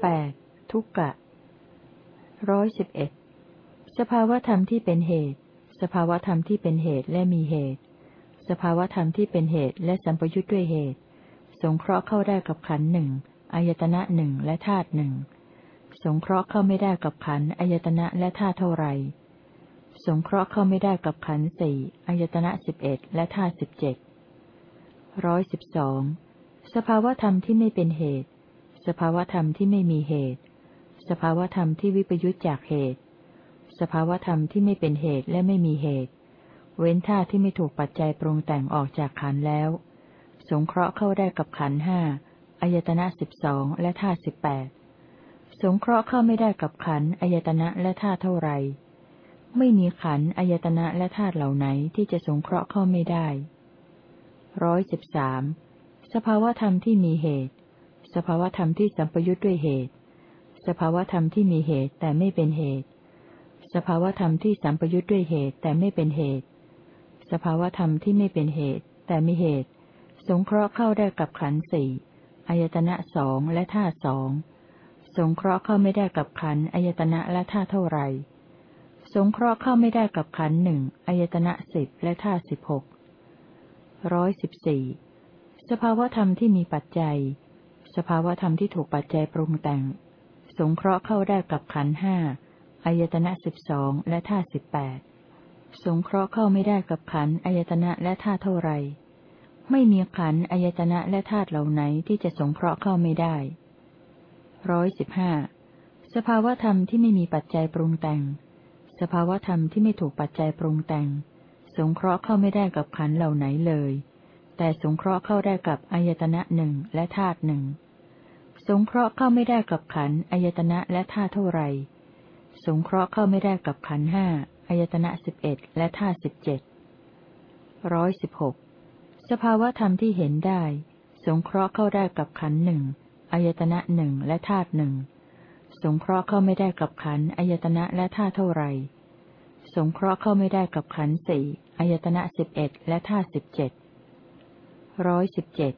แปดทุกกะร้อยสิบเอ็ดสภาวธรรมที่เป็นเหตุ สภาวธรรมที่เป็นเหตุและมีเหตุ สภาวธรรมที่เป็นเหตุและสัมปยุทธ์ด้วยเหตุ สงเคราะห์เข้าได้กับขันหนึ่งอายตนะหนึ่งและธาตุหนึ่งสงเคราะห์เข้าไม่ได้กับขันอายตนะและธาตุเท่าไรสงเคราะห์เข้าไม่ได้กับขันสี่อายตนะสิบเอ็ดและธาตุสิบเจ็ดร้อยสิบสองสภาวธรรมที่ไม่เป็นเหตุ สภาวธรรมที่ไม่มีเหตุ สภาวธรรมที่วิปยุจจากเหตุ สภาวธรรมที่ไม่เป็นเหตุและไม่มีเหตุ เว้นท่าที่ไม่ถูกปัจจัยปรุงแต่งออกจากขันแล้ว สงเคราะห์เข้าได้กับขันห้าอายตนะสิบสองและธาสิบแปดสงเคราะห์เข้าไม่ได้กับขันอายตนะและธาเท่าไร ไม่มีขันอายตนะและธาตุเหล่าไหนที่จะสงเคราะห์เข้าไม่ได้ร้อยสิบสามสภาวธรรมที่มีเหตุ สภาวธรรมที่สัมปยุทธ์ด้วยเหตุ สภาวธรรมที่มีเหตุแต่ไม่เป็นเหตุ สภาวธรรมที่สัมปยุทธ์ด้วยเหตุแต่ไม่เป็นเหตุ สภาวธรรมที่ไม่เป็นเหตุ แต่มีเหตุ สงเคราะห์เข้าได้กับขันสี่อายตนะสองและธาสอง สงเคราะห์เข้าไม่ได้กับขันอายตนะและธาเท่าไรสงเคราะห์เข้าไม่ได้กับขันหนึ่งอายตนะสิบและธาสิบหกร้อยสิบสี่สภาวธรรมที่มีปัจจัย สภาวธรรมที่ถูกปัจจัยปรุงแต่ง สงเคราะห์เข้าได้กับขันห้าอายตนะสิบสองและธาตุสิบแปดสงเคราะห์เข้าไม่ได้กับขันอายตนะและธาตุเท่าไร ไม่มีขันอายตนะและธาตุเหล่าไหนที่จะสงเคราะห์เข้าไม่ได้ร้อยสิบห้าสภาวธรรมที่ไม่มีปัจจัยปรุงแต่ง สภาวธรรมที่ไม่ถูกปัจจัยปรุงแต่ง สงเคราะห์เข้าไม่ได้กับขันเหล่าไหนเลย แต่สงเคราะห์เข้าได้กับอายตนะหนึ่งและธาตุหนึ่ง สงเคราะห์เข้าไม่ได้กับขันอายตนะและธาเท่าไร สงเคราะห์เข้าไม่ได้กับขันห้าอายตนะสิบเอ็ดและธาสิบเจ็ดร้อยสิบหกสภาวธรรมที่เห็นได้ สงเคราะห์เข้าได้กับขันหนึ่งอายตนะหนึ่งและธาตุหนึ่งสงเคราะห์เข้าไม่ได้กับขันอายตนะและธาตุเท่าไร สงเคราะห์เข้าไม่ได้กับขันสี่อายตนะสิบเอ็ดและธาตุสิบเจ็ดร้อยสิบเจ็ด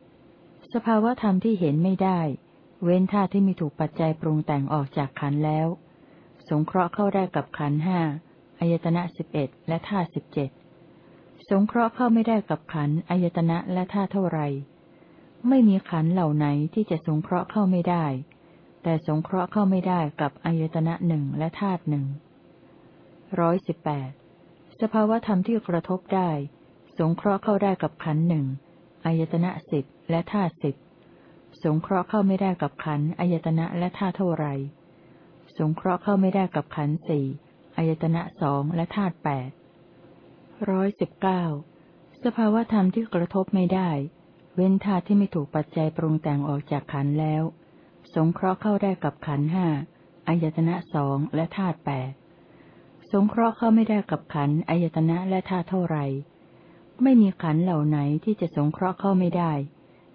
สภาวธรรมที่เห็นไม่ได้ เว้นธาตุที่มีถูกปัจจัยปรุงแต่งออกจากขันแล้ว สงเคราะห์เข้าได้กับขันห้าอายตนะสิบเอ็ดและธาตุสิบเจ็ดสงเคราะห์เข้าไม่ได้กับขันอายตนะและธาตุเท่าไร ไม่มีขันเหล่าไหนที่จะสงเคราะห์เข้าไม่ได้ แต่สงเคราะห์เข้าไม่ได้กับอายตนะหนึ่งและธาตุหนึ่งร้อยสิบแปดสภาวธรรมที่กระทบได้ สงเคราะห์เข้าได้กับขันหนึ่งอายตนะสิบและธาตุสิบ สงเคราะห์เข้าไม่ได้กับขันอายตนะและธาตุเท่าไร สงเคราะห์เข้าไม่ได้กับขันสี่อายตนะสองและธาตุแปดร้อยสิบเก้าสภาวธรรมที่กระทบไม่ได้ เว้นธาตุที่ไม่ถูกปัจจัยปรุงแต่งออกจากขันแล้ว สงเคราะห์เข้าได้กับขันห้าอายตนะสองและธาตุแปดสงเคราะห์เข้าไม่ได้กับขันอายตนะและธาตุเท่าไร ไม่มีขันเหล่าไหนที่จะสงเคราะห์เข้าไม่ได้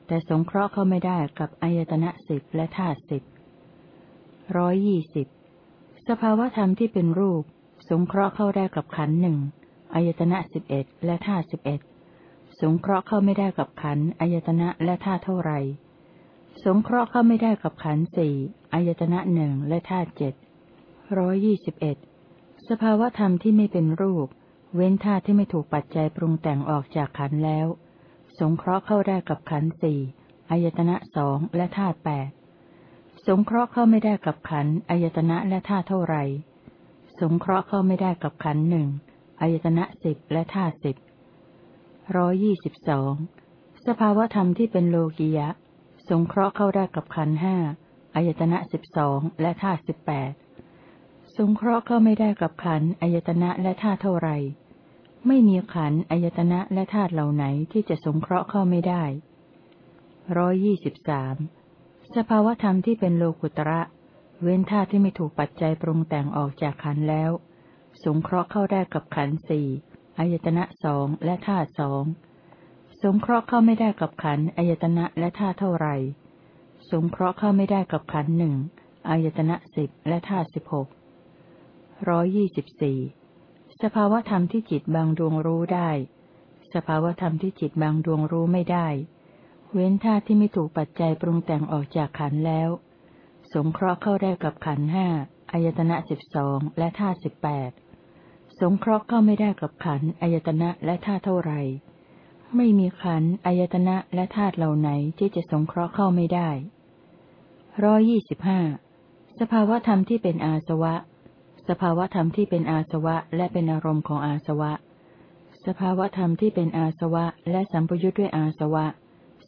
แต่สงเคราะห์เข้าไม่ได้กับอายตนะสิบและธาตุสิบร้อยยี่สิบสภาวธรรมที่เป็นรูป สงเคราะห์เข้าได้กับขันหนึ่งอายตนะสิบเอ็ดและธาตุสิบเอ็ดสงเคราะห์เข้าไม่ได้กับขันอายตนะและธาตุเท่าไร สงเคราะห์เข้าไม่ได้กับขันสี่อายตนะหนึ่งและธาตุเจ็ดร้อยยี่สิบเอ็ดสภาวธรรมที่ไม่เป็นรูป เว้นธาตุที่ไม่ถูกปัจจัยปรุงแต่งออกจากขันแล้ว สงเคราะห์เข้าได้กับขันสี่อายตนะสองและธาตุแปดสงเคราะห์เข้าไม่ได้กับขันอายตนะและธาตุเท่าไร สงเคราะห์เข้าไม่ได้กับขันหนึ่งอายตนะสิบและธาตุสิบร้อยี่สิบสองสภาวธรรมที่เป็นโลกิยะ สงเคราะห์เข้าได้กับขันห้าอายตนะสิบสองและธาตุสิบแปดสงเคราะห์เข้าไม่ได้กับขันอายตนะและธาตุเท่าไร ไม่มีขันอายตนะและธาตุเหล่าไหนที่จะสงเคราะห์เข้าไม่ได้ร้อยยี่สิบสามสภาวธรรมที่เป็นโลกุตระ เว้นธาตุที่ไม่ถูกปัจจัยปรุงแต่งออกจากขันแล้ว สงเคราะห์เข้าได้กับขันสี่อายตนะสองและธาตุสองสงเคราะห์เข้าไม่ได้กับขันอายตนะและธาตุเท่าไรสงเคราะห์เข้าไม่ได้กับขันหนึ่งอายตนะสิบและธาตุสิบหกร้อยยี่สิบสี่ สภาวธรรมที่จิตบางดวงรู้ได้ สภาวธรรมที่จิตบางดวงรู้ไม่ได้ เว้นธาตุที่ไม่ถูกปัจจัยปรุงแต่งออกจากขันแล้ว สงเคราะห์เข้าได้กับขันห้าอายตนะสิบสองและธาตุสิบแปดสงเคราะห์เข้าไม่ได้กับขันอายตนะและธาตุเท่าไรไม่มีขันอายตนะและธาตุเหล่าไหนที่จะสงเคราะห์เข้าไม่ได้ร้อยี่สิบห้าสภาวธรรมที่เป็นอาสวะ สภาวธรรมที่เป็นอาสวะและเป็นอารมณ์ของอาสวะ สภาวธรรมที่เป็นอาสวะและสัมปยุทธ์ด้วยอาสวะ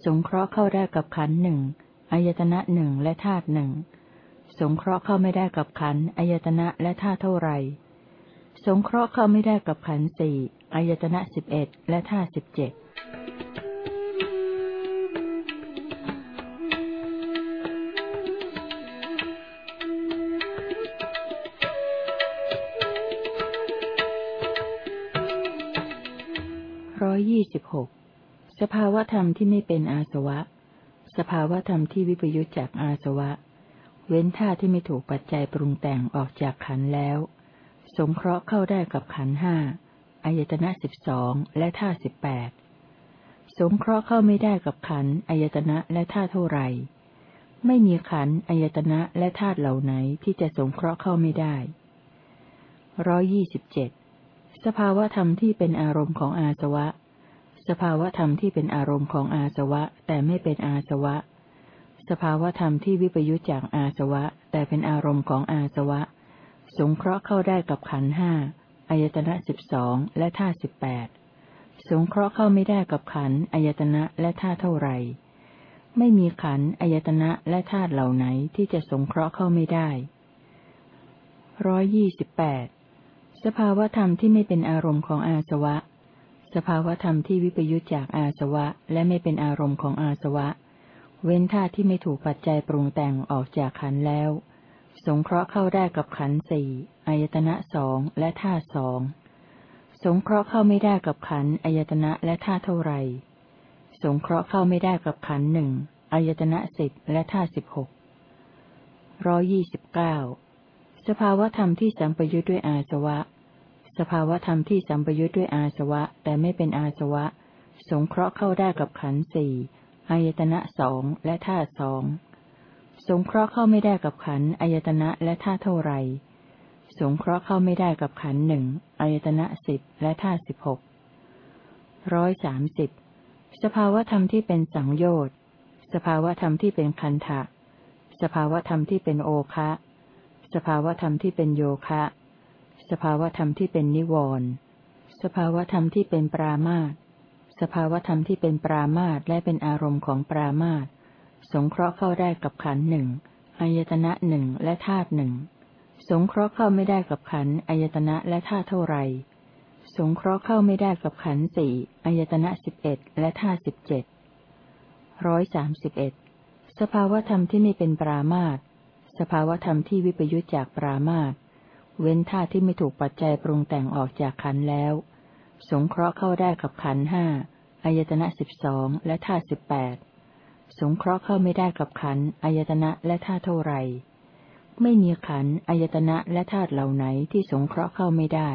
สงเคราะห์เข้าได้กับขันหนึ่งอายตนะหนึ่งและธาตุหนึ่ง สงเคราะห์เข้าไม่ได้กับขันอายตนะและธาตุเท่าไรสงเคราะห์เข้าไม่ได้กับขันสี่อายตนะสิบเอ็ดและธาตุสิบเจ็ด อยยี่สิบหกสภาวธรรมที่ไม่เป็นอาสวะ สภาวธรรมที่วิปยุจจากอาสวะ เว้นท่าที่ไม่ถูกปัจจัยปรุงแต่งออกจากขันแล้ว สงเคราะห์เข้าได้กับขันห้าอายตนะสิบสองและท่าสิบแปดสงเคราะห์เข้าไม่ได้กับขันอายตนะและท่าเท่าไรไม่มีขันอายตนะและธาตุเหล่าไหนที่จะสงเคราะห์เข้าไม่ได้ร้อยี่สิบเจ็ดสภาวธรรมที่เป็นอารมณ์ของอาสวะ สภาวธรรมที่เป็นอารมณ์ของอาสวะ แต่ไม่เป็นอาสวะ สภาวธรรมที่วิปยุจจากอาสวะ แต่เป็นอารมณ์ของอาสวะ สงเคราะห์เข้าได้กับขันห้าอายตนะสิบสองและท่าสิบแปดสงเคราะห์เข้าไม่ได้กับขันอายตนะและท่าเท่าไรไม่มีขันอายตนะและธาตุเหล่าไหนที่จะสงเคราะห์เข้าไม่ได้ร้อยยี่สิบแปดสภาวธรรมที่ไม่เป็นอารมณ์ของอาสวะ สภาวธรรมที่วิปยุจจากอาสวะ และไม่เป็นอารมณ์ของอาสวะ เว้นธาตุที่ไม่ถูกปัจจัยปรุงแต่งออกจากขันแล้ว สงเคราะห์เข้าได้กับขันสี่อายตนะสองและธาตุสองสงเคราะห์เข้าไม่ได้กับขันอายตนะและธาตุเท่าไรสงเคราะห์เข้าไม่ได้กับขันหนึ่งอายตนะสิบและธาตุสิบหกร้อยี่สิบเก้าสภาวธรรมที่สัมปยุทธ์ด้วยอาสวะ สภาวธรรมที่สัมปยุทธ์ด้วยอาสวะ แต่ไม่เป็นอาสวะ สงเคราะห์เข้าได้กับขันธ์สี่อายตนะสองและธาตุสองสงเคราะห์เข้าไม่ได้กับขันธ์อายตนะและธาตุเท่าไรสงเคราะห์เข้าไม่ได้กับขันหนึ่งอายตนะสิบและธาตุสิบหกร้อยสามสิบสภาวธรรมที่เป็นสังโยชน์ สภาวธรรมที่เป็นคันทะสภาวธรรมที่เป็นโอคะ สภาวธรรมที่เป็นโยคะ สภาวธรรมที่เป็นนิวรณ์สภาวธรรมที่เป็นปรามาตสภาวธรรมที่เป็นปรามาตและเป็นอารมณ์ของปรามาตสงเคราะห์เข้าได้กับขันหนึ่งอายตนะหนึ่งและธาตุหนึ่งสงเคราะห์เข้าไม่ได้กับขันอายตนะและธาตุเท่าไรสงเคราะห์เข้าไม่ได้กับขันสี่อายตนะสิบเอ็ดและธาตุสิบเจ็ดร้อยสามสิบเอ็ดสภาวธรรมที่ไม่เป็นปรามาตสภาวธรรมที่วิปยุจจากปรามาต เว้นธาตุที่ไม่ถูกปัจจัยปรุงแต่งออกจากขันแล้ว สงเคราะห์เข้าได้กับขันห้าอายตนะสิบสองและธาตุสิบแปดสงเคราะห์เข้าไม่ได้กับขันอายตนะและธาตุเท่าไร ไม่มีขันอายตนะและธาตุเหล่าไหนที่สงเคราะห์เข้าไม่ได้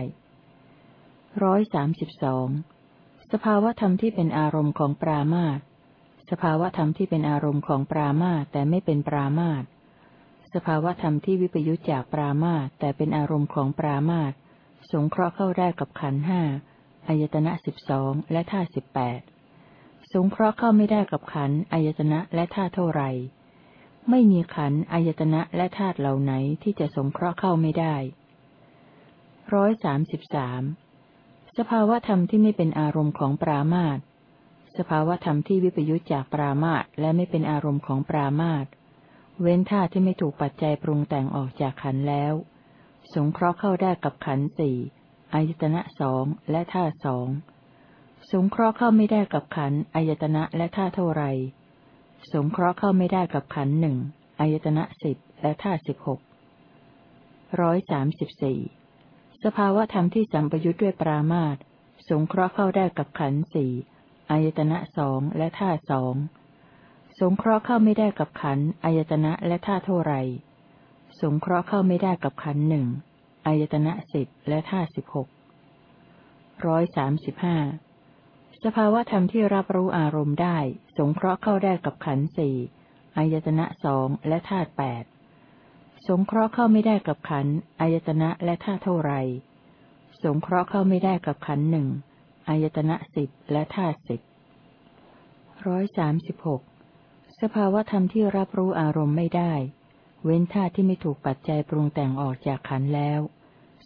ร้อยสามสิบสองสภาวธรรมที่เป็นอารมณ์ของปรามาตสภาวธรรมที่เป็นอารมณ์ของปรามาตแต่ไม่เป็นปรามาต สภาวธรรมที่วิปยุจจากปรามาตแต่เป็นอารมณ์ของปรามาตสงเคราะห์เข้าได้กับขันห้าอายตนะสิบสองและท่าสิบแปดสงเคราะห์เข้าไม่ได้กับขันอายตนะและท่าเท่าไรไม่มีขันอายตนะและธาตุเหล่าไหนที่จะสงเคราะห์เข้าไม่ได้ร้อยสามสิบสามสภาวธรรมที่ไม่เป็นอารมณ์ของปรามาตสภาวธรรมที่วิปยุจจากปรามาตและไม่เป็นอารมณ์ของปรามาต เว้นธาตุที่ไม่ถูกปัจจัยปรุงแต่งออกจากขันแล้ว สงเคราะห์เข้าได้กับขันสี่อายตนะสองและธาตุสองสงเคราะห์เข้าไม่ได้กับขันอายตนะและธาตุเท่าไร สงเคราะห์เข้าไม่ได้กับขันหนึ่งอายตนะสิบและธาตุสิบหกร้อยสามสิบสี่สภาวะธรรมที่สัมปยุทธ์ด้วยปรามาตสงเคราะห์เข้าได้กับขันสี่อายตนะสองและธาตุสอง สงเคราะห์เข้าไม่ได้กับขันอายตนะและท่าเท่าไร สงเคราะห์เข้าไม่ได้กับขันหนึ่งอายตนะสิบและท่าสิบหกร้อยสามสิบห้าสภาวะธรรมที่รับรู้อารมณ์ได้ สงเคราะห์เข้าได้กับขันสี่อายตนะสองและธาตุแปดสงเคราะห์เข้าไม่ได้กับขันอายตนะและธาตุเท่าไร สงเคราะห์เข้าไม่ได้กับขันหนึ่งอายตนะสิบและธาตุสิบร้อยสามสิบหก สภาวธรรมที่รับรู้อารมณ์ไม่ได้ เว้นธาตุที่ไม่ถูกปัจจัยปรุงแต่งออกจากขันแล้ว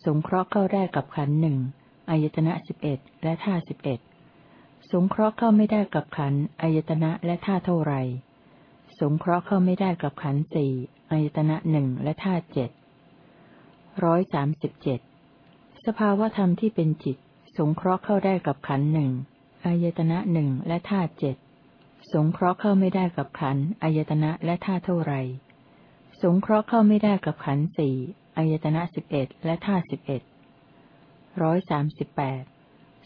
สงเคราะห์เข้าได้กับขันหนึ่งอายตนะสิบเอ็ดและธาตุสิบเอ็ดสงเคราะห์เข้าไม่ได้กับขันอายตนะและธาตุเท่าไรสงเคราะห์เข้าไม่ได้กับขันสี่อายตนะหนึ่งและธาตุเจ็ดร้อยสามสิบเจ็ดสภาวธรรมที่เป็นจิต สงเคราะห์เข้าได้กับขันหนึ่งอายตนะหนึ่งและธาตุเจ็ด สงเคราะห์เข้าไม่ได้กับขันธ์อายตนะและธาเท่าไร สงเคราะห์เข้าไม่ได้กับขันธ์สี่อายตนะสิบเอ็ดและธาสิบเอ็ดร้อยสามสิบแปด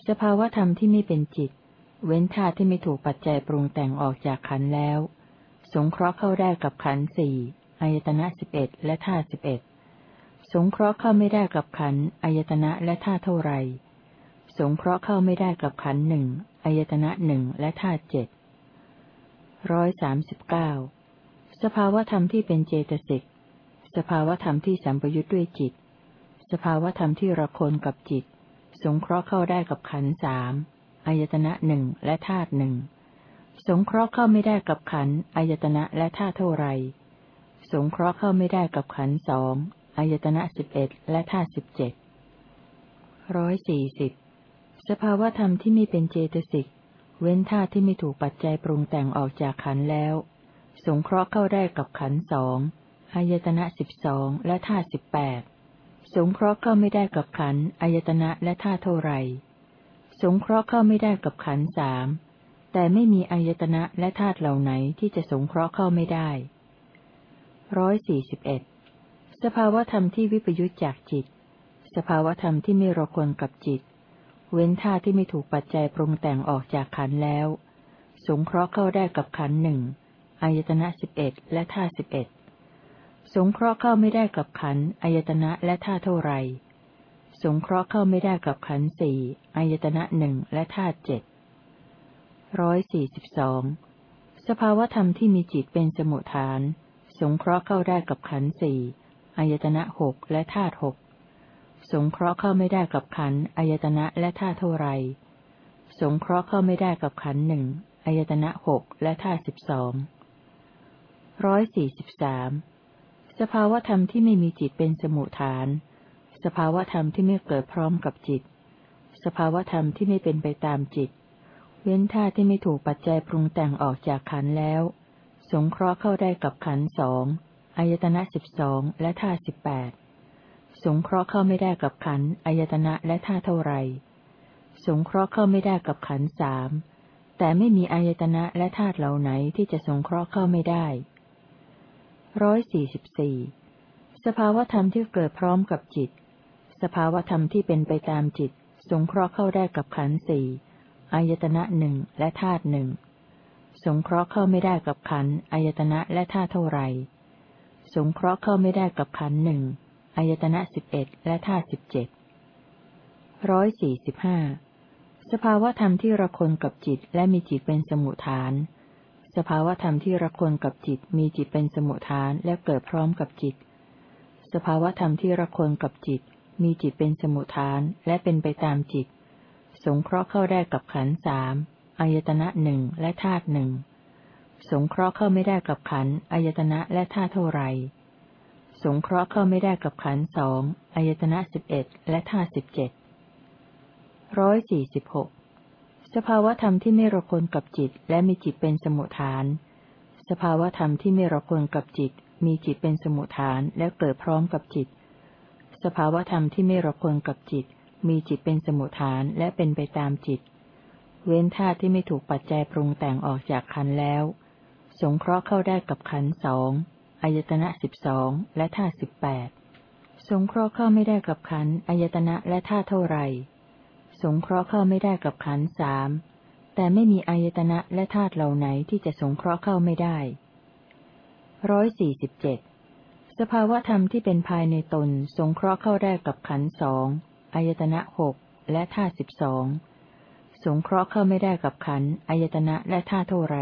สภาวธรรมที่ไม่เป็นจิต เว้นธาตุที่ไม่ถูกปัจจัยปรุงแต่งออกจากขันธ์แล้ว สงเคราะห์เข้าได้กับขันธ์สี่อายตนะสิบเอ็ดและธาตุสิบเอ็ดสงเคราะห์เข้าไม่ได้กับขันธ์อายตนะและธาตุเท่าไร สงเคราะห์เข้าไม่ได้กับขันธ์หนึ่งอายตนะหนึ่งและธาตุเจ็ด ร้อยสามสิบเก้าสภาวธรรมที่เป็นเจตสิก สภาวธรรมที่สัมปยุทธ์ด้วยจิต สภาวธรรมที่ระคนกับจิต สงเคราะห์เข้าได้กับขันธ์สามอายตนะหนึ่งและธาตุหนึ่ง สงเคราะห์เข้าไม่ได้กับขันธ์อายตนะและธาตุเท่าไร สงเคราะห์เข้าไม่ได้กับขันธ์สองอายตนะสิบเอ็ดและธาตุสิบเจ็ดร้อยสี่สิบสภาวธรรมที่ไม่เป็นเจตสิก เว้นธาตุที่ไม่ถูกปัจจัยปรุงแต่งออกจากขันแล้ว สงเคราะห์เข้าได้กับขันสองอายตนะสิบสองและธาตุสิบแปดสงเคราะห์เข้าไม่ได้กับขันอายตนะและธาตุเท่าไรสงเคราะห์เข้าไม่ได้กับขันสามแต่ไม่มีอายตนะและธาตุเหล่าไหนที่จะสงเคราะห์เข้าไม่ได้ร้อยสี่สิบเอ็ดสภาวธรรมที่วิปยุจจากจิต สภาวธรรมที่ไม่รคนกับจิต เว้นธาตุที่ไม่ถูกปัจจัยปรุงแต่งออกจากขันแล้ว สงเคราะห์เข้าได้กับขันหนึ่งอายตนะสิบเอ็ดและธาตุสิบเอ็ดสงเคราะห์เข้าไม่ได้กับขันอายตนะและธาตุเท่าไรสงเคราะห์เข้าไม่ได้กับขันสี่อายตนะหนึ่งและธาตุเจ็ดร้อยสี่สิบสองสภาวธรรมที่มีจิตเป็นสมุทฐาน สงเคราะห์เข้าได้กับขันสี่อายตนะหกและธาตุหก สงเคราะห์เข้าไม่ได้กับขันอายตนะและธาเท่าไร สงเคราะห์เข้าไม่ได้กับขันหนึ่งอายตนะหกและธาสิบสองร้อยสี่สิบสามสภาวธรรมที่ไม่มีจิตเป็นสมุทฐาน สภาวธรรมที่ไม่เกิดพร้อมกับจิต สภาวธรรมที่ไม่เป็นไปตามจิต เว้นธาที่ไม่ถูกปัจจัยปรุงแต่งออกจากขันแล้ว สงเคราะห์เข้าได้กับขันสองอายตนะสิบสองและธาสิบแปด สงเคราะห์เข้าไม่ได้กับขันอายตนะและท่าเท่าไร สงเคราะห์เข้าไม่ได้กับขันสามแต่ไม่มีอายตนะและธาตุเหล่าไหนที่จะสงเคราะห์เข้าไม่ได้ร้อยสี่สิบสี่สภาวธรรมที่เกิดพร้อมกับจิต สภาวธรรมที่เป็นไปตามจิต สงเคราะห์เข้าได้กับขันสี่อายตนะหนึ่งและธาตุหนึ่งสงเคราะห์เข้าไม่ได้กับขันอายตนะและธาตุเท่าไร สงเคราะห์เข้าไม่ได้กับขันหนึ่ง อายตนะสิบเอ็ดและธาตุสิบเจ็ดร้อยสี่สิบห้าสภาวธรรมที่ระคนกับจิตและมีจิตเป็นสมุทฐาน สภาวธรรมที่ระคนกับจิตมีจิตเป็นสมุทฐานและเกิดพร้อมกับจิต สภาวธรรมที่ระคนกับจิต มีจิตเป็นสมุทฐานและเป็นไปตามจิต สงเคราะห์เข้าได้กับขันสามอายตนะหนึ่งและธาตุหนึ่ง สงเคราะห์เข้าไม่ได้กับขันอายตนะและธาตุเท่าไร สงเคราะห์เข้าไม่ได้กับขันสองอายตนะสิบเอ็ดและธาสิบเจ็ดร้อยสี่สิบหกสภาวธรรมที่ไม่รคนกับจิตและมีจิตเป็นสมุทฐาน สภาวธรรมที่ไม่รคนกับจิต มีจิตเป็นสมุทฐานและเกิดพร้อมกับจิต สภาวธรรมที่ไม่รคนกับจิต มีจิตเป็นสมุทฐานและเป็นไปตามจิต เว้นธาตุที่ไม่ถูกปัจจัยปรุงแต่งออกจากขันแล้ว สงเคราะห์เข้าได้กับขันสอง อายตนะสิบสองและธาตุสิบแปดสงเคราะห์เข้าไม่ได้กับขันอายตนะและธาตุเท่าไรสงเคราะห์เข้าไม่ได้กับขันสามแต่ไม่มีอายตนะและธาตุเหล่าไหนที่จะสงเคราะห์เข้าไม่ได้ร้อยสี่สิบเจ็ดสภาวธรรมที่เป็นภายในตนสงเคราะห์เข้าได้กับขันสองอายตนะหกและธาตุสิบสองสงเคราะห์เข้าไม่ได้กับขันอายตนะและธาตุเท่าไร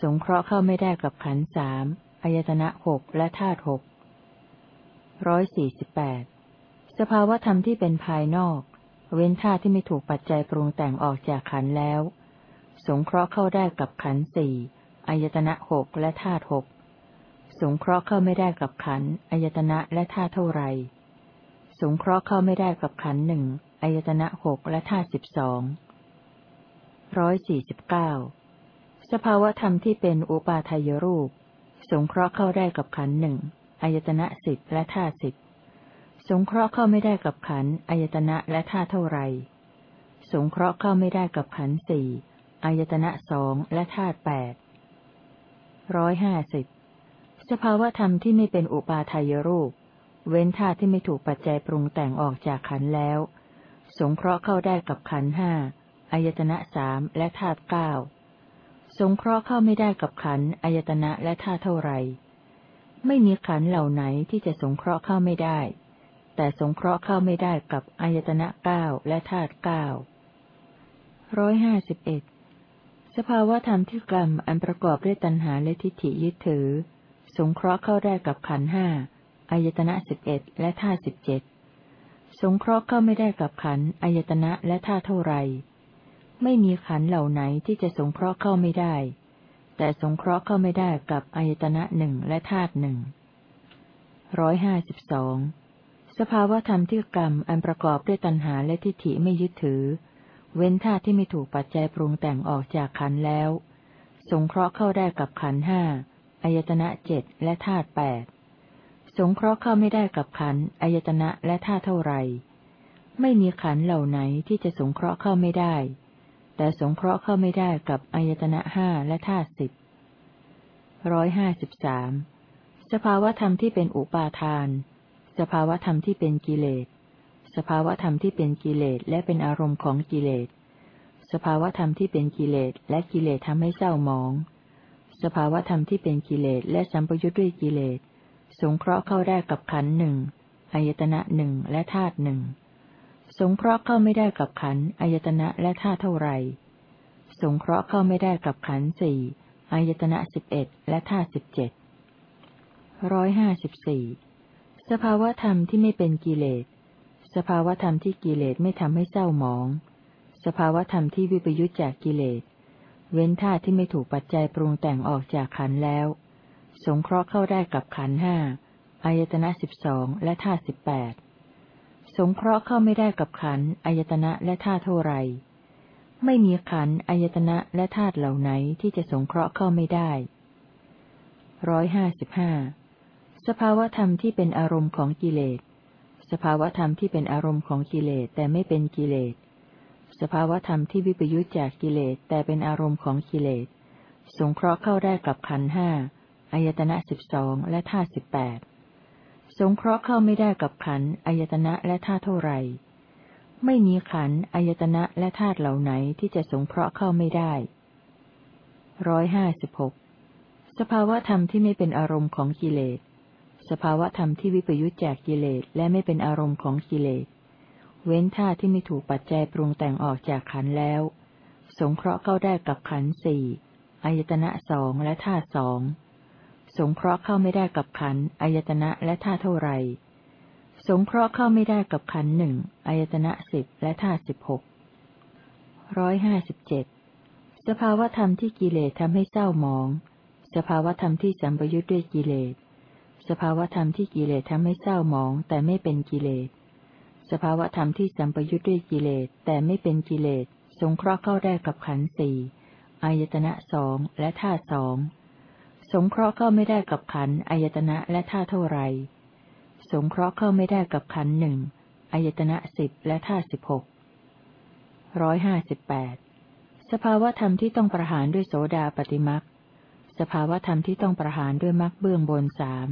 สงเคราะห์เข้าไม่ได้กับขันสาม อายตนะหกและธาตุหกร้อยสี่สิบแปดสภาวธรรมที่เป็นภายนอก เว้นธาตุที่ไม่ถูกปัจจัยปรุงแต่งออกจากขันแล้ว สงเคราะห์เข้าได้กับขันสี่อายตนะหกและธาตุหกสงเคราะห์เข้าไม่ได้กับขันอายตนะและธาตุเท่าไรสงเคราะห์เข้าไม่ได้กับขันหนึ่งอายตนะหกและธาตุสิบสองร้อยสี่สิบเก้าสภาวธรรมที่เป็นอุปาทายรูป สงเคราะห์เข้าได้กับขันหนึ่งอายตนะสิบและธาตุสิบสงเคราะห์เข้าไม่ได้กับขันอายตนะและธาเท่าไร สงเคราะห์เข้าไม่ได้กับขันสี่อายตนะสองและธาตุแปดร้อยห้าสิบสภาวธรรมที่ไม่เป็นอุปาทายรูป เว้นธาตุที่ไม่ถูกปัจจัยปรุงแต่งออกจากขันแล้ว สงเคราะห์เข้าได้กับขันห้าอายตนะสามและธาตุเก้า สงเคราะห์เข้าไม่ได้กับขันอายตนะและธาตุเท่าไร ไม่มีขันเหล่าไหนที่จะสงเคราะห์เข้าไม่ได้ แต่สงเคราะห์เข้าไม่ได้กับอายตนะเก้าและธาตุเก้าร้อยห้าสิบเอ็ดสภาวธรรมที่กรรมอันประกอบด้วยตัณหาและทิฏฐิยึดถือ สงเคราะห์เข้าได้กับขันห้าอายตนะสิบเอ็ดและธาตุสิบเจ็ดสงเคราะห์เข้าไม่ได้กับขันอายตนะและธาตุเท่าไร ไม่มีขันเหล่าไหนที่จะสงเคราะห์เข้าไม่ได้ แต่สงเคราะห์เข้าไม่ได้กับอายตนะหนึ่งและธาตุหนึ่งร้อยห้าสิบสองสภาวธรรมที่กรรมอันประกอบด้วยตัณหาและทิฏฐิไม่ยึดถือ เว้นธาตุที่ไม่ถูกปัจจัยปรุงแต่งออกจากขันแล้ว สงเคราะห์เข้าได้กับขันห้าอายตนะเจ็ดและธาตุแปดสงเคราะห์เข้าไม่ได้กับขันอายตนะและธาตุเท่าไรไม่มีขันเหล่าไหนที่จะสงเคราะห์เข้าไม่ได้ แต่สงเคราะห์เข้าไม่ได้กับอายตนะห้าและธาตุสิบร้อยห้าสิบสามสภาวธรรมที่เป็นอุปาทาน สภาวธรรมที่เป็นกิเลส สภาวธรรมที่เป็นกิเลสและเป็นอารมณ์ของกิเลส สภาวธรรมที่เป็นกิเลสและกิเลสทำให้เศร้าหมอง สภาวธรรมที่เป็นกิเลสและสัมปยุทธ์ด้วยกิเลส สงเคราะห์เข้าได้กับขันหนึ่งอายตนะหนึ่งและธาตุหนึ่ง สงเคราะห์เข้าไม่ได้กับขันอายตนะและธาเท่าไร สงเคราะห์เข้าไม่ได้กับขันสี่อายตนะสิบเอ็ดและธาสิบเจ็ดร้อยห้าสิบสี่สภาวธรรมที่ไม่เป็นกิเลส สภาวธรรมที่กิเลสไม่ทำให้เศร้าหมอง สภาวธรรมที่วิปยุจจากกิเลส เว้นธาที่ไม่ถูกปัจจัยปรุงแต่งออกจากขันแล้ว สงเคราะห์เข้าได้กับขันห้าอายตนะสิบสองและธาสิบแปด สงเคราะห์เข้าไม่ได้กับขันอายตนะและธาตุเท่าไร ไม่มีขันอายตนะและธาตุเหล่าไหนที่จะสงเคราะห์เข้าไม่ได้ร้อยห้าสิบห้าสภาวธรรมที่เป็นอารมณ์ของกิเลส สภาวธรรมที่เป็นอารมณ์ของกิเลสแต่ไม่เป็นกิเลส สภาวธรรมที่วิปยุจจากกิเลสแต่เป็นอารมณ์ของกิเลส สงเคราะห์เข้าได้กับขันห้าอายตนะสิบสองและธาตุสิบแปด สงเคราะห์เข้าไม่ได้กับขันอายตนะและธาตุเท่าไรไม่มีขันอายตนะและธาตุเหล่าไหนที่จะสงเคราะห์เข้าไม่ได้ร้อยห้าสิบหกสภาวธรรมที่ไม่เป็นอารมณ์ของกิเลส สภาวธรรมที่วิปยุจจากกิเลสและไม่เป็นอารมณ์ของกิเลส เว้นธาตุที่ไม่ถูกปัจจัยปรุงแต่งออกจากขันแล้ว สงเคราะห์เข้าได้กับขันสี่อายตนะสองและธาตุสอง สงเคราะห์เข้าไม่ได้กับขันอายตนะและธาเท่าไร สงเคราะห์เข้าไม่ได้กับขันหนึ่งอายตนะสิบและธาสิบหกร้อยห้าสิบเจ็ดสภาวธรรมที่กิเลสทำให้เศร้าหมอง สภาวธรรมที่สัมปยุทธ์ด้วยกิเลส สภาวธรรมที่กิเลสทำให้เศร้าหมอง แต่ไม่เป็นกิเลส สภาวธรรมที่สัมปยุทธ์ด้วยกิเลส แต่ไม่เป็นกิเลส สงเคราะห์เข้าได้กับขันสี่อายตนะสองและธาสอง สงเคราะห์เข้าไม่ได้กับขันอายตนะและท่าเท่าไร สงเคราะห์เข้าไม่ได้กับขันหนึ่งอายตนะสิบและท่าสิบหกร้อยห้าสิบแปดสภาวธรรมที่ต้องประหารด้วยโสดาปฏิมักสภาวธรรมที่ต้องประหารด้วยมักเบื้องบนสาม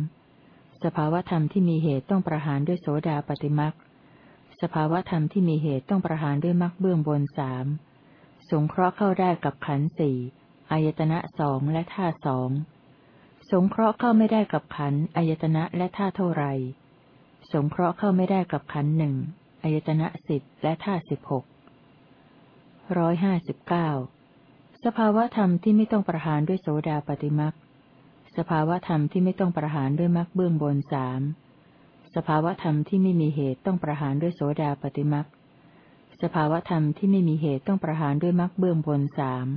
สภาวธรรมที่มีเหตุต้องประหารด้วยโสดาปฏิมักสภาวธรรมที่มีเหตุต้องประหารด้วยมักเบื้องบนสามสงเคราะห์เข้าได้กับขันสี่อายตนะสองและท่าสอง สงเคราะห์เข้าไม่ได้กับขันอายตนะและท่าเท่าไร สงเคราะห์เข้าไม่ได้กับขันหนึ่งอายตนะสิบและท่าสิบหกร้อยห้าสิบเก้าสภาวธรรมที่ไม่ต้องประหารด้วยโสดาปฏิมักสภาวธรรมที่ไม่ต้องประหารด้วยมักเบื้องบนสามสภาวธรรมที่ไม่มีเหตุต้องประหารด้วยโสดาปฏิมักสภาวธรรมที่ไม่มีเหตุต้องประหารด้วยมักเบื้องบนสาม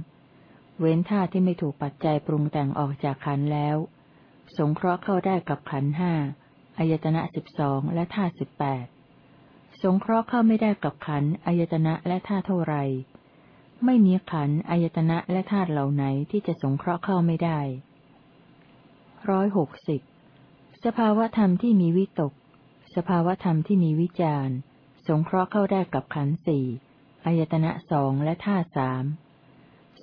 เว้นท่าที่ไม่ถูกปัจจัยปรุงแต่งออกจากขันแล้ว สงเคราะห์เข้าได้กับขันห้าอายตนะสิบสองและท่าสิบแปดสงเคราะห์เข้าไม่ได้กับขันอายตนะและท่าเท่าไร ไม่มีขันอายตนะและธาตุเหล่าไหนที่จะสงเคราะห์เข้าไม่ได้ร้อยหกสิบสภาวธรรมที่มีวิตก สภาวธรรมที่มีวิจารสงเคราะห์เข้าได้กับขันสี่อายตนะสองและธาตุสาม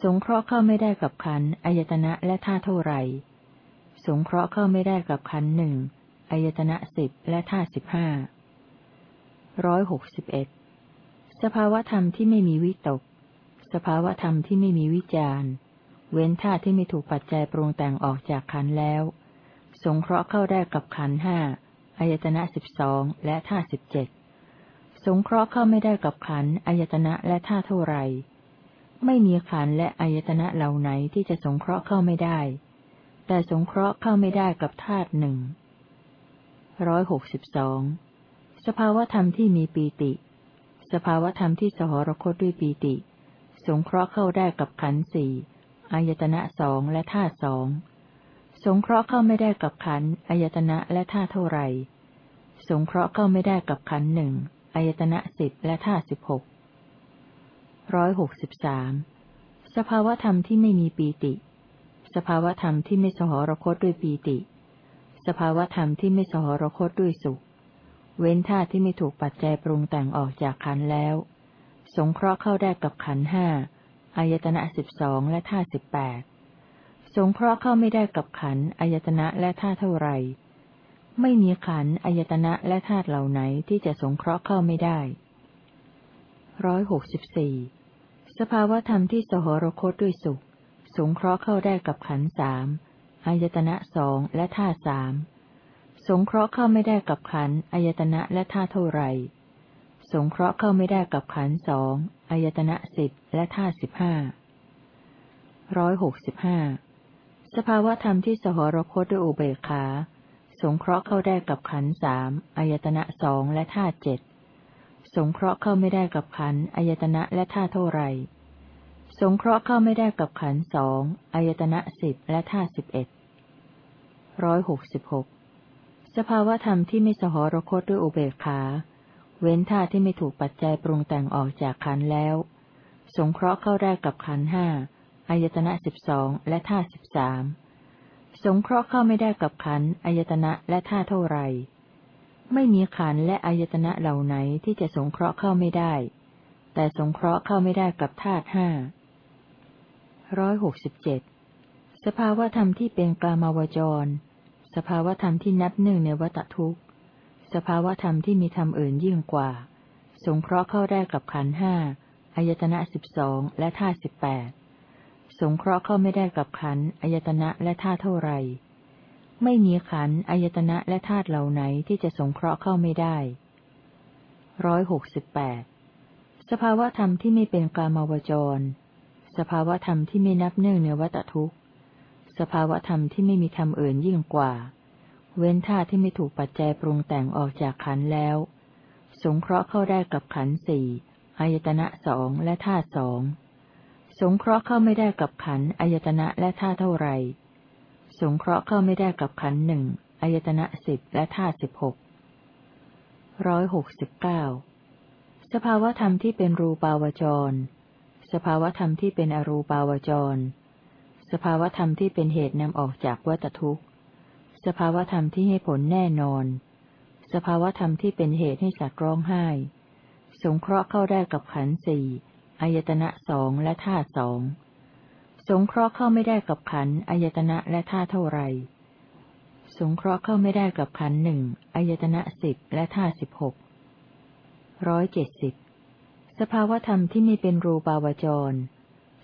สงเคราะห์เข้าไม่ได้กับขันอายตนะและธาเท่าไรสงเคราะห์เข้าไม่ได้กับขันหนึ่งอายตนะสิบและธาสิบห้าร้อยหกสิบเอ็ดสภาวธรรมที่ไม่มีวิตก สภาวธรรมที่ไม่มีวิจารเว้นธาที่ไม่ถูกปัจจัยปรุงแต่งออกจากขันแล้ว สงเคราะห์เข้าได้กับขันห้าอายตนะสิบสองและธาสิบเจ็ดสงเคราะห์เข้าไม่ได้กับขันอายตนะและธาเท่าไร ไม่มีขันและอายตนะเหล่าไหนที่จะสงเคราะห์เข้าไม่ได้ แต่สงเคราะห์เข้าไม่ได้กับธาตุหนึ่งร้อยหกสิบสองสภาวธรรมที่มีปีติ สภาวธรรมที่สหรคตด้วยปีติ สงเคราะห์เข้าได้กับขันสี่อายตนะสองและธาตุสอง สงเคราะห์เข้าไม่ได้กับขันอายตนะและธาตุเท่าไรสงเคราะห์เข้าไม่ได้กับขันหนึ่งอายตนะสิบและธาตุสิบหก ร้อยหกสิบสามสภาวธรรมที่ไม่มีปีติ สภาวธรรมที่ไม่สหรคตด้วยปีติ สภาวธรรมที่ไม่สหรคตด้วยสุข เว้นธาตุที่ไม่ถูกปัจจัยปรุงแต่งออกจากขันแล้ว สงเคราะห์เข้าได้กับขันห้าอายตนะสิบสองและธาตุสิบแปดสงเคราะห์เข้าไม่ได้กับขันอายตนะและธาตุเท่าไรไม่มีขันอายตนะและธาตุเหล่าไหนที่จะสงเคราะห์เข้าไม่ได้ ร้อยหกสิบสี่สภาวธรรมที่สหรคตด้วยสุข สงเคราะห์เข้าได้กับขันสามอายตนะสองและธาสามสงเคราะห์เข้าไม่ได้กับขันอายตนะและธาเท่าไรสงเคราะห์เข้าไม่ได้กับขันสองอายตนะสิบและธาสิบห้าร้อยหกสิบห้าสภาวธรรมที่สหรคตด้วยอุเบกขา สงเคราะห์เข้าได้กับขันสามอายตนะสองและธาเจ็ด สงเคราะห์เข้าไม่ได้กับขันอายตนะและธาเท่าไรสงเคราะห์เข้าไม่ได้กับขันสองอายตนะสิบและธาสิบเอ็ดร้อยหกสิบหกสภาวธรรมที่ไม่สหรคตด้วยอุเบกขา เว้นธาที่ไม่ถูกปัจจัยปรุงแต่งออกจากขันแล้ว สงเคราะห์เข้าได้กับขันห้าอายตนะสิบสองและธาสิบสามสงเคราะห์เข้าไม่ได้กับขันอายตนะและธาเท่าไร ไม่มีขันและอายตนะเหล่าไหนที่จะสงเคราะห์เข้าไม่ได้ แต่สงเคราะห์เข้าไม่ได้กับธาตุห้าร้อยหกสิบเจ็ดสภาวธรรมที่เป็นกลามาวจร สภาวธรรมที่นับหนึ่งในวัตทุกข์ สภาวธรรมที่มีธรรมอื่นยิ่งกว่า สงเคราะห์เข้าได้กับขันห้าอายตนะสิบสองและท่าสิบแปดสงเคราะห์เข้าไม่ได้กับขันอายตนะและท่าเท่าไร ไม่มีขันอายตนะและธาตุเหล่าไหนที่จะสงเคราะห์เข้าไม่ได้ร้อยหกสิบแปดสภาวธรรมที่ไม่เป็นกามาวจร สภาวธรรมที่ไม่นับเนื่องในวัตทุกข์ สภาวธรรมที่ไม่มีธรรมอื่นยิ่งกว่า เว้นธาตุที่ไม่ถูกปัจจัยปรุงแต่งออกจากขันแล้ว สงเคราะห์เข้าได้กับขันสี่อายตนะสองและธาตุสอง สงเคราะห์เข้าไม่ได้กับขันอายตนะและธาตุเท่าไร สงเคราะห์เข้าไม่ได้กับขันหนึ่งอายตนะสิบและธาตุสิบหกร้อยหกสิบเก้าสภาวธรรมที่เป็นรูปาวจร สภาวธรรมที่เป็นอรูปาวจร สภาวธรรมที่เป็นเหตุนำออกจากวัตทุกข์ สภาวธรรมที่ให้ผลแน่นอน สภาวธรรมที่เป็นเหตุให้สัตว์ร้องไห้ สงเคราะห์เข้าได้กับขันสี่อายตนะสองและธาตุสอง สงเคราะห์เข้าไม่ได้กับขันอายตนะและธาเท่าไร สงเคราะห์เข้าไม่ได้กับขันหนึ่งอายตนะสิบและธาสิบหกร้อยเจ็ดสิบสภาวธรรมที่ไม่เป็นรูปาวจร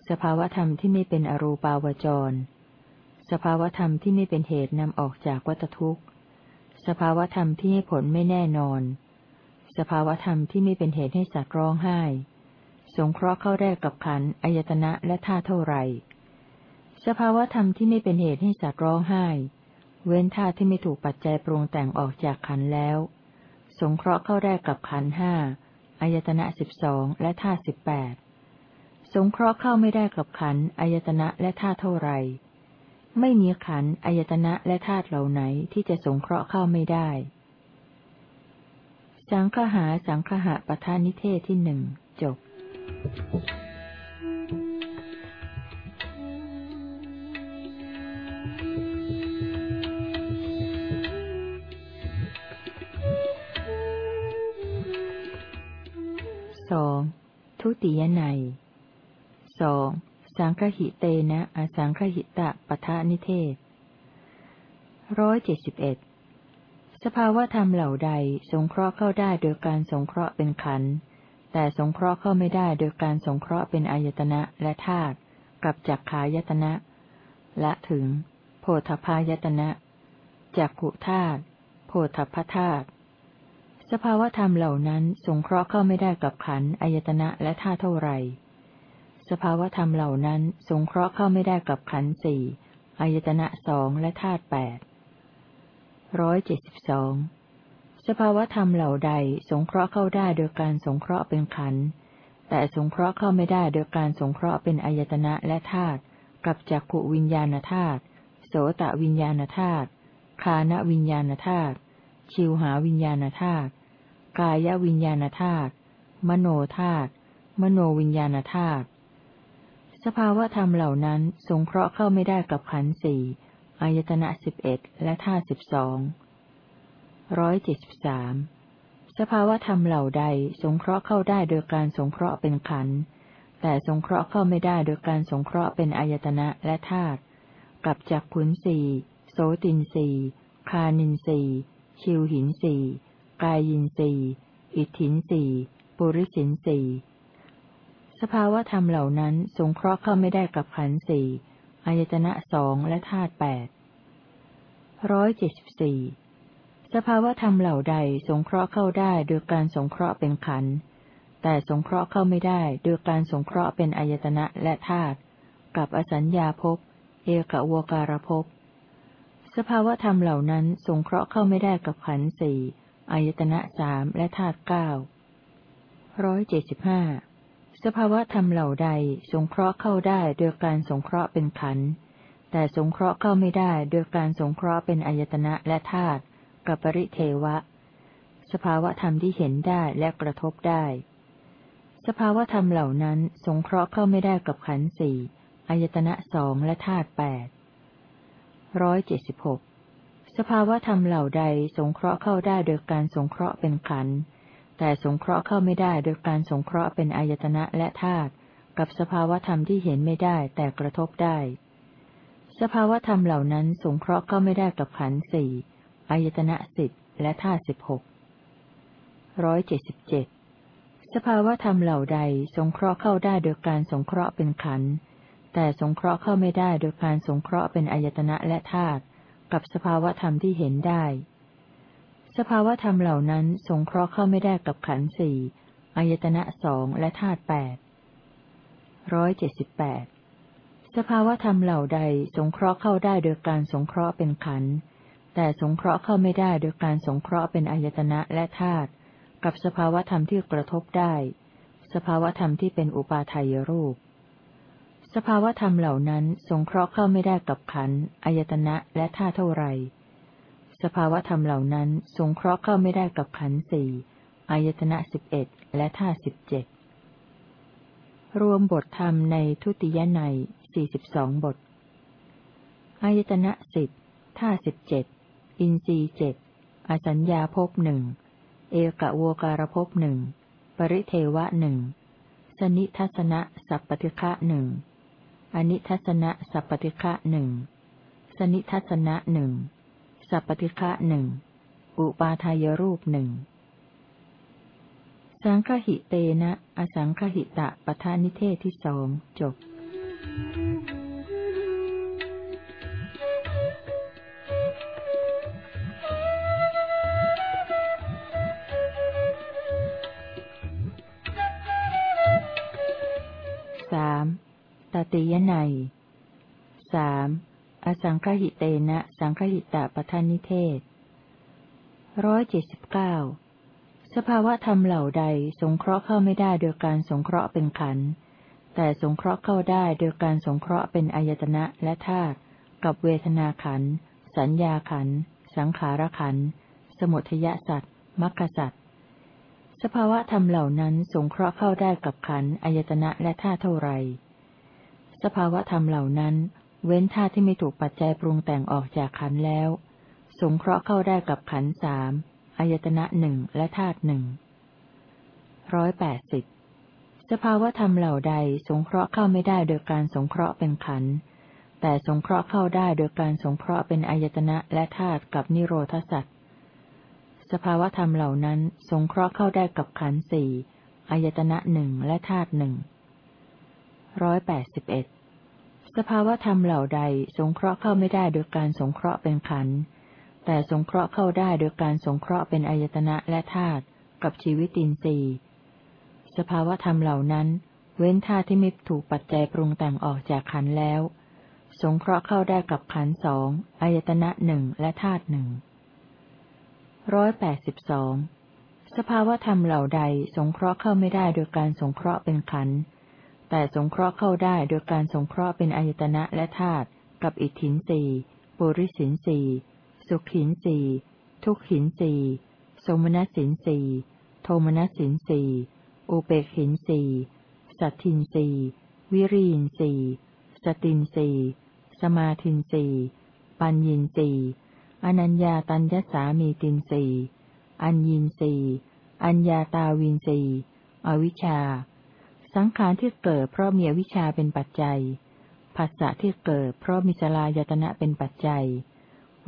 สภาวธรรมที่ไม่เป็นอรูปาวจร สภาวธรรมที่ไม่เป็นเหตุนำออกจากวัตทุกข์ สภาวธรรมที่ให้ผลไม่แน่นอน สภาวธรรมที่ไม่เป็นเหตุให้สัตว์ร้องไห้ สงเคราะห์เข้าแรกกับขันอายตนะและท่าเท่าไรสภาวธรรมที่ไม่เป็นเหตุให้สัตว์ร้องไห้ เว้นท่าที่ไม่ถูกปัจจัยปรุงแต่งออกจากขันแล้ว สงเคราะห์เข้าได้กับขันห้าอายตนะสิบสองและธาสิบแปดสงเคราะห์เข้าไม่ได้กับขันอายตนะและธาเท่าไรไม่มีขันอายตนะและธาตุเหล่าไหนที่จะสงเคราะห์เข้าไม่ได้ สังคหาสังคหะปทานิเทศที่หนึ่ง สองทุติยไนสองสังคหิเตนะอสังคหิตะปทานิเทศร้อยเจ็ดสิบเอ็ดสภาวธรรมเหล่าใดสงเคราะห์เข้าได้โดยการสงเคราะห์เป็นขันธ์ แต่สงเคราะห์เข้าไม่ได้โดยการสงเคราะห์เป็นอายตนะและธาตุกับจักขายตนะ ละถึง โพธพายตนะจักขุธาตุโพธพธาตุสภาวธรรมเหล่านั้นสงเคราะห์เข้าไม่ได้กับขันอายตนะและธาตุเท่าไหร่ สภาวธรรมเหล่านั้นสงเคราะห์เข้าไม่ได้กับขันสี่อายตนะสองและธาตุแปดร้อยเจ็ดสิบสอง สภาวธรรมเหล่าใดสงเคราะห์เข้าได้โดยการสงเคราะห์เป็นขันธ์แต่สงเคราะห์เข้าไม่ได้โดยการสงเคราะห์เป็นอายตนะและธาตุกับจักขวิญญาณธาตุโสตวิญญาณธาตุคานวิญญาณธาตุชิวหาวิญญาณธาตุกายวิญญาณธาตุมโนธาตุมโนวิญญาณธาตุสภาวธรรมเหล่านั้นสงเคราะห์เข้าไม่ได้กับขันธ์สี่อายตนะสิบเอ็ดและธาตุสิบสอง ร้อยเจ็ดสิบสามสภาวธรรมเหล่าใดสงเคราะห์เข้าได้โดยการสงเคราะห์เป็นขันธ์แต่สงเคราะห์เข้าไม่ได้โดยการสงเคราะห์เป็นอายตนะและธาตุกับจักขุนสีโสตินสีคานินสีชิวหินสีกายินสีอิทธินสีปุริสินสีสภาวธรรมเหล่านั้นสงเคราะห์เข้าไม่ได้กับขันธ์สี่อายตนะสองและธาตุแปดร้อยเจ็ดสิบสี่ สภาวธรรมเหล่าใดสงเคราะห์เข้าได้โดยการสงเคราะห์เป็นขันธ์แต่สงเคราะห์เข้าไม่ได้โดยการสงเคราะห์เป็นอายตนะและธาตุกับอสัญญาภพเอกวการภพสภาวธรรมเหล่านั้นสงเคราะห์เข้าไม่ได้กับขันธ์สี่อายตนะสามและธาตุเก้าร้อยเจ็ดสิบห้าสภาวธรรมเหล่าใดสงเคราะห์เข้าได้โดยการสงเคราะห์เป็นขันธ์แต่สงเคราะห์เข้าไม่ได้โดยการสงเคราะห์เป็นอายตนะและธาตุ กับปริเทวะ สภาวธรรมที่เห็นได้และกระทบได้ สภาวธรรมเหล่านั้นสงเคราะห์เข้าไม่ได้กับขันธ์สี่อายตนะสองและธาตุแปดร้อยเจ็ดสิบหกสภาวธรรมเหล่าใดสงเคราะห์เข้าได้โดยการสงเคราะห์เป็นขันธ์แต่สงเคราะห์เข้าไม่ได้โดยการสงเคราะห์เป็นอายตนะและธาตุกับสภาวธรรมที่เห็นไม่ได้แต่กระทบได้ สภาวธรรมเหล่านั้นสงเคราะห์เข้าไม่ได้กับขันธ์สี่ อายตนะสิบและธาตุสิบหกร้อยเจ็ดสิบเจ็ดสภาวธรรมเหล่าใดสงเคราะห์เข้าได้โดยการสงเคราะห์เป็นขันธ์แต่สงเคราะห์เข้าไม่ได้โดยการสงเคราะห์เป็นอายตนะและธาตุกับสภาวธรรมที่เห็นได้ สภาวธรรมเหล่านั้นสงเคราะห์เข้าไม่ได้กับขันธ์สี่อายตนะสองและธาตุแปดร้อยเจ็ดสิบแปดสภาวธรรมเหล่าใดสงเคราะห์เข้าได้โดยการสงเคราะห์เป็นขันธ์ แต่สงเคราะห์เข้าไม่ได้โดยการสงเคราะห์เป็นอายตนะและธาตุกับสภาวธรรมที่กระทบได้ สภาวธรรมที่เป็นอุปาทายรูป สภาวธรรมเหล่านั้น สงเคราะห์เข้าไม่ได้กับขันอายตนะและธาตุเท่าไรสภาวธรรมเหล่านั้น สงเคราะห์เข้าไม่ได้กับขันสี่อายตนะสิบเอ็ดและท่าสิบเจ็ดรวมบทธรรมในทุติยในสี่สิบสองบทอายตนะสิบท่าสิบเจ็ด อินทรีเจ็ดอสัญญาภพหนึ่งเอกะโวการภพหนึ่งปริเทวะหนึ่งสนิทัศนะสัพปติฆะหนึ่งอนิทัศนะสัพปติฆะหนึ่งสนิทัศนะหนึ่งสัพปติฆะหนึ่งอุปาทายรูปหนึ่งสังคหิเตนะ อสังคหิตะปทานิเทศที่สองจบ ติยนัยสามอสังคหิเตนะสังคหิตะปทานิเทศร้อยเจ็ดสิบเก้าสภาวะธรรมเหล่าใดสงเคราะห์เข้าไม่ได้โดยการสงเคราะห์เป็นขันธ์แต่สงเคราะห์เข้าได้โดยการสงเคราะห์เป็นอายตนะและธาตุกับเวทนาขันธ์สัญญาขันธ์สังขารขันธ์สมุทยสัตว์มรรคสัตว์สภาวะธรรมเหล่านั้นสงเคราะห์เข้าได้กับขันธ์อายตนะและธาตุเท่าไร สภาวะธรรมเหล่านั้น เว้นธาตุที่ไม่ถูกปัจจัยปรุงแต่งออกจากขันแล้ว สงเคราะห์เข้าได้กับขันสามอายตนะหนึ่งและธาตุหนึ่งร้อยแปดสิบสภาวธรรมเหล่าใดสงเคราะห์เข้าไม่ได้โดยการสงเคราะห์เป็นขันแต่สงเคราะห์เข้าได้โดยการสงเคราะห์เป็นอายตนะและธาตุกับนิโรธสัตว์สภาวธรรมเหล่านั้น สงเคราะห์เข้าได้กับขันสี่อายตนะหนึ่งและธาตุหนึ่ง ร้อยแปดสิบเอ็ดสภาวธรรมเหล่าใดสงเคราะห์เข้าไม่ได้โดยการสงเคราะห์เป็นขันธ์แต่สงเคราะห์เข้าได้โดยการสงเคราะห์เป็นอายตนะและธาตุกับชีวิตินทรีย์ สภาวธรรมเหล่านั้น เว้นธาตุที่ไม่ถูกปัจจัยปรุงแต่งออกจากขันแล้ว สงเคราะห์เข้าได้กับขันสองอายตนะหนึ่งและธาตุหนึ่งร้อยแปดสิบสองสภาวธรรมเหล่าใดสงเคราะห์เข้าไม่ได้โดยการสงเคราะห์เป็นขัน แต่สงเคราะห์เข้าได้โดยการสงเคราะห์เป็นอายตนะและธาตุกับอิทธินสีปุริสินสีสุขินสีทุกขินสีสมณสินสีโทมณสินสีอุเบกขินสีสัตทินสีวิริยินสีสตินสีสมาทินสีปัญญินสีอนัญญาตัญญสามีตินสีอัญญินสีอัญญาตาวินสีอวิชชา สังขารที่เกิดเพราะมีอวิชชาเป็นปัจจัยภาษะที่เกิดเพราะมีสลายตนะเป็นปัจจัย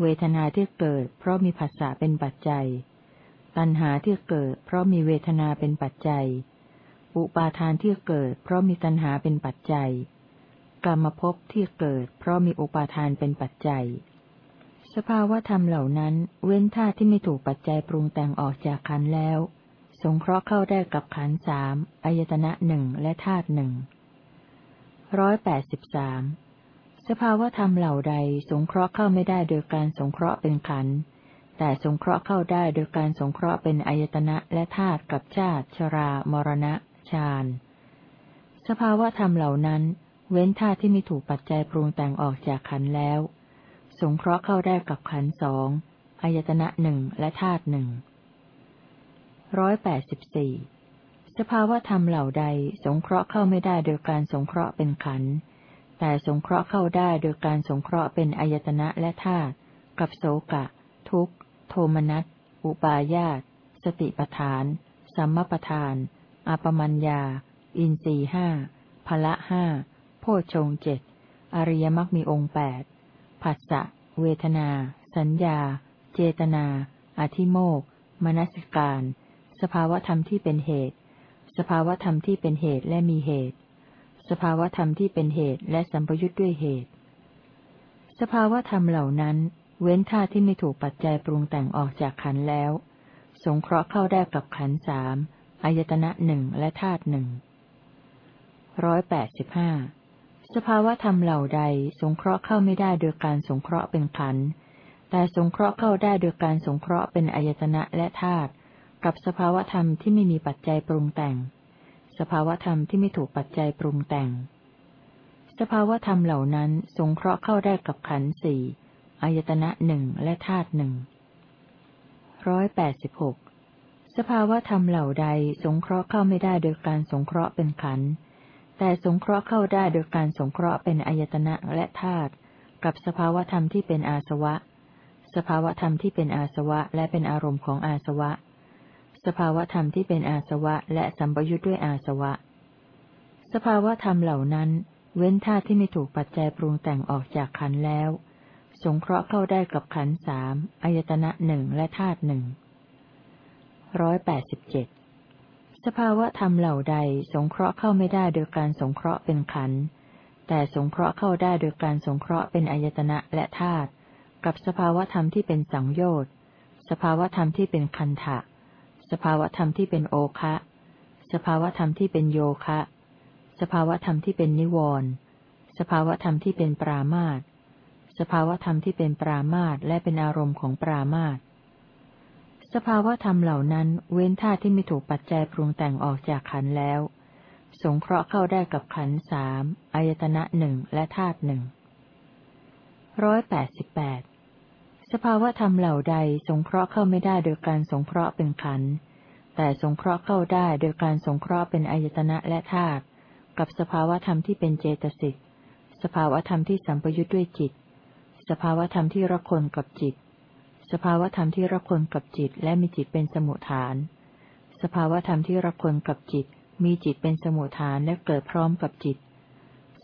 เวทนาที่เกิดเพราะมีภาษะเป็นปัจจัย ตัณหาที่เกิดเพราะมีเวทนาเป็นปัจจัย อุปาทานที่เกิดเพราะมีตัณหาเป็นปัจจัย กรรมภพที่เกิดเพราะมีอุปาทานเป็นปัจจัย สภาวธรรมเหล่านั้นเว้นธาตุที่ไม่ถูกปัจจัยปรุงแต่งออกจากขันแล้ว สงเคราะห์เข้าได้กับขันสามอายตนะหนึ่งและธาตุหนึ่งร้อยแปดสิบสามสภาวธรรมเหล่าใดสงเคราะห์เข้าไม่ได้โดยการสงเคราะห์เป็นขันแต่สงเคราะห์เข้าได้โดยการสงเคราะห์เป็นอายตนะและธาตุกับชาติ ชรา มรณะ ฌาน สภาวะธรรมเหล่านั้น เว้นธาตุที่มีถูกปัจจัยปรุงแต่งออกจากขันแล้ว สงเคราะห์เข้าได้กับขันสองอายตนะหนึ่งและธาตุหนึ่ง ร้อยแปดสิบสี่สภาวะธรรมเหล่าใดสงเคราะห์เข้าไม่ได้โดยการสงเคราะห์เป็นขันธ์แต่สงเคราะห์เข้าได้โดยการสงเคราะห์เป็นอายตนะและธาตุกับโสกะ ทุกโทมนัส อุปาญาต สติปทาน สัมมปทาน อปมัญญา อินสีห้าพละห้าโพชงเจ็ด อริยมรรคมีองค์แปดผัสสะ เวทนา สัญญา เจตนา อธิโมกมนสิการ สภาวธรรมที่เป็นเหตุ สภาวธรรมที่เป็นเหตุและมีเหตุ สภาวธรรมที่เป็นเหตุและสัมปยุทธ์ด้วยเหตุ สภาวธรรมเหล่านั้น เว้นท่าที่ไม่ถูกปัจจัยปรุงแต่งออกจากขันแล้ว สงเคราะห์เข้าได้กับขันสามอายตนะหนึ่งและธาตุหนึ่งร้อยแปดสิบห้าสภาวธรรมเหล่าใด สงเคราะห์เข้าไม่ได้โดยการสงเคราะห์เป็นขัน แต่สงเคราะห์เข้าได้โดยการสงเคราะห์เป็นอายตนะและธาตุ กับสภาวธรรมที่ไม่มีปัจจัยปรุงแต่ง สภาวธรรมที่ไม่ถูกปัจจัยปรุงแต่ง สภาวธรรมเหล่านั้นสงเคราะห์เข้าได้กับขันธ์สี่อายตนะหนึ่งและธาตุหนึ่งร้อยแปดสิบหกสภาวธรรมเหล่าใดสงเคราะห์เข้าไม่ได้โดยการสงเคราะห์เป็นขันธ์แต่สงเคราะห์เข้าได้โดยการสงเคราะห์เป็นอายตนะและธาตุกับสภาวธรรมที่เป็นอาสวะ สภาวธรรมที่เป็นอาสวะและเป็นอารมณ์ของอาสวะ สภาวธรรมที่เป็นอาสวะและสัมปยุทธ์ด้วยอาสวะ สภาวธรรมเหล่านั้น เว้นธาตุที่ไม่ถูกปัจจัยปรุงแต่งออกจากขันแล้ว สงเคราะห์เข้าได้กับขันสามอายตนะหนึ่งและธาตุหนึ่งร้อยแปดสิบเจ็ดสภาวธรรมเหล่าใดสงเคราะห์เข้าไม่ได้โดยการสงเคราะห์เป็นขัน แต่สงเคราะห์เข้าได้โดยการสงเคราะห์เป็นอายตนะและธาตุ กับสภาวธรรมที่เป็นสังโยชน์ สภาวธรรมที่เป็นคันทะ สภาวธรรมที่เป็นโอคะ สภาวธรรมที่เป็นโยคะ สภาวธรรมที่เป็นนิวรณ์สภาวธรรมที่เป็นปรามาตสภาวธรรมที่เป็นปรามาตและเป็นอารมณ์ของปรามาตสภาวธรรมเหล่านั้นเว้นธาตุที่ไม่ถูกปัจจัยปรุงแต่งออกจากขันแล้ว สงเคราะห์เข้าได้กับขันสามอายตนะหนึ่งและธาตุหนึ่งร้อยแปดสิบแปด สภาวธรรมเหล่าใดสงเคราะห์เข้าไม่ได้โดยการสงเคราะห์เป็นขันธ์แต่สงเคราะห์เข้าได้โดยการสงเคราะห์เป็นอายตนะและธาตุกับสภาวธรรมที่เป็นเจตสิกสภาวธรรมที่สัมปยุทธ์ด้วยจิต สภาวธรรมที่ระคนกับจิต สภาวธรรมที่ระคนกับจิตและมีจิตเป็นสมุทฐาน สภาวธรรมที่ระคนกับจิต มีจิตเป็นสมุทฐานและเกิดพร้อมกับจิต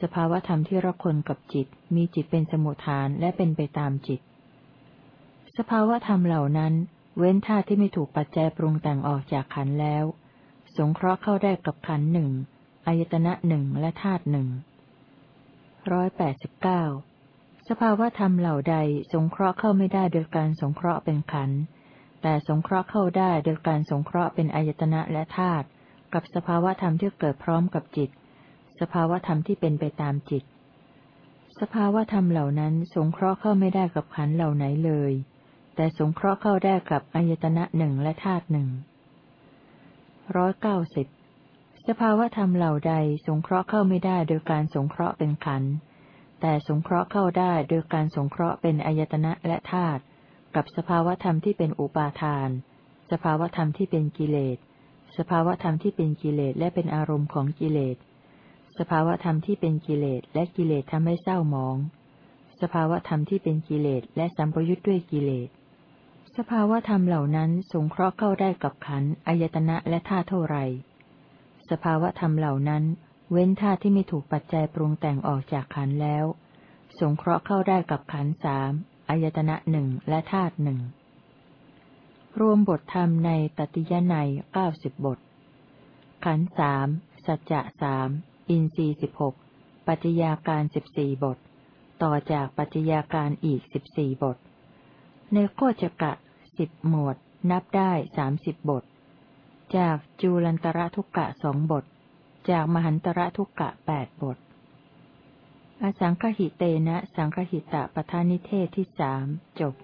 สภาวธรรมที่ระคนกับจิต มีจิตเป็นสมุทฐานและเป็นไปตามจิต สภาวะธรรมเหล่านั้น เว้นธาตุที่ไม่ถูกปัจจัยปรุงแต่งออกจากขันแล้ว สงเคราะห์เข้าได้กับขันหนึ่งอายตนะหนึ่งและธาตุหนึ่งร้อยแปดสิบเก้าสภาวะธรรมเหล่าใดสงเคราะห์เข้าไม่ได้โดยการสงเคราะห์เป็นขัน แต่สงเคราะห์เข้าได้โดยการสงเคราะห์เป็นอายตนะและธาตุกับสภาวะธรรมที่เกิดพร้อมกับจิต สภาวะธรรมที่เป็นไปตามจิต สภาวะธรรมเหล่านั้นสงเคราะห์เข้าไม่ได้กับขันเหล่าไหนเลย แต่สงเคราะห์เข้าได้กับอายตนะหนึ่งและธาตุหนึ่งร้อยเก้าสิบสภาวธรรมเหล่าใดสงเคราะห์เข้าไม่ได้โดยการสงเคราะห์เป็นขันธ์แต่สงเคราะห์เข้าได้โดยการสงเคราะห์เป็นอายตนะและธาตุกับสภาวธรรมที่เป็นอุปาทาน สภาวธรรมที่เป็นกิเลส สภาวธรรมที่เป็นกิเลสและเป็นอารมณ์ของกิเลส สภาวธรรมที่เป็นกิเลสและกิเลสทำให้เศร้าหมอง สภาวธรรมที่เป็นกิเลสและสัมปยุทธ์ด้วยกิเลส สภาวธรรมเหล่านั้นสงเคราะห์เข้าได้กับขันอายตนะและธาตุเท่าไรสภาวธรรมเหล่านั้น เว้นธาตุที่ไม่ถูกปัจจัยปรุงแต่งออกจากขันแล้ว สงเคราะห์เข้าได้กับขันสามอายตนะหนึ่งและธาตุหนึ่งรวมบทธรรมในตติยนัยเก้าสิบบท ขันสามสัจจะสามอินทรีสิบหกปัจจยาการสิบสี่บท ต่อจากปัจจยาการอีกสิบสี่บท ในโคจกะ สิบหมวด นับได้สามสิบบท จากจูลันตระทุกกะสองบท จากมหันตระทุกกะแปดบท อสังคหิเตนะ สังคหิตะปทานิเทศที่สามจบ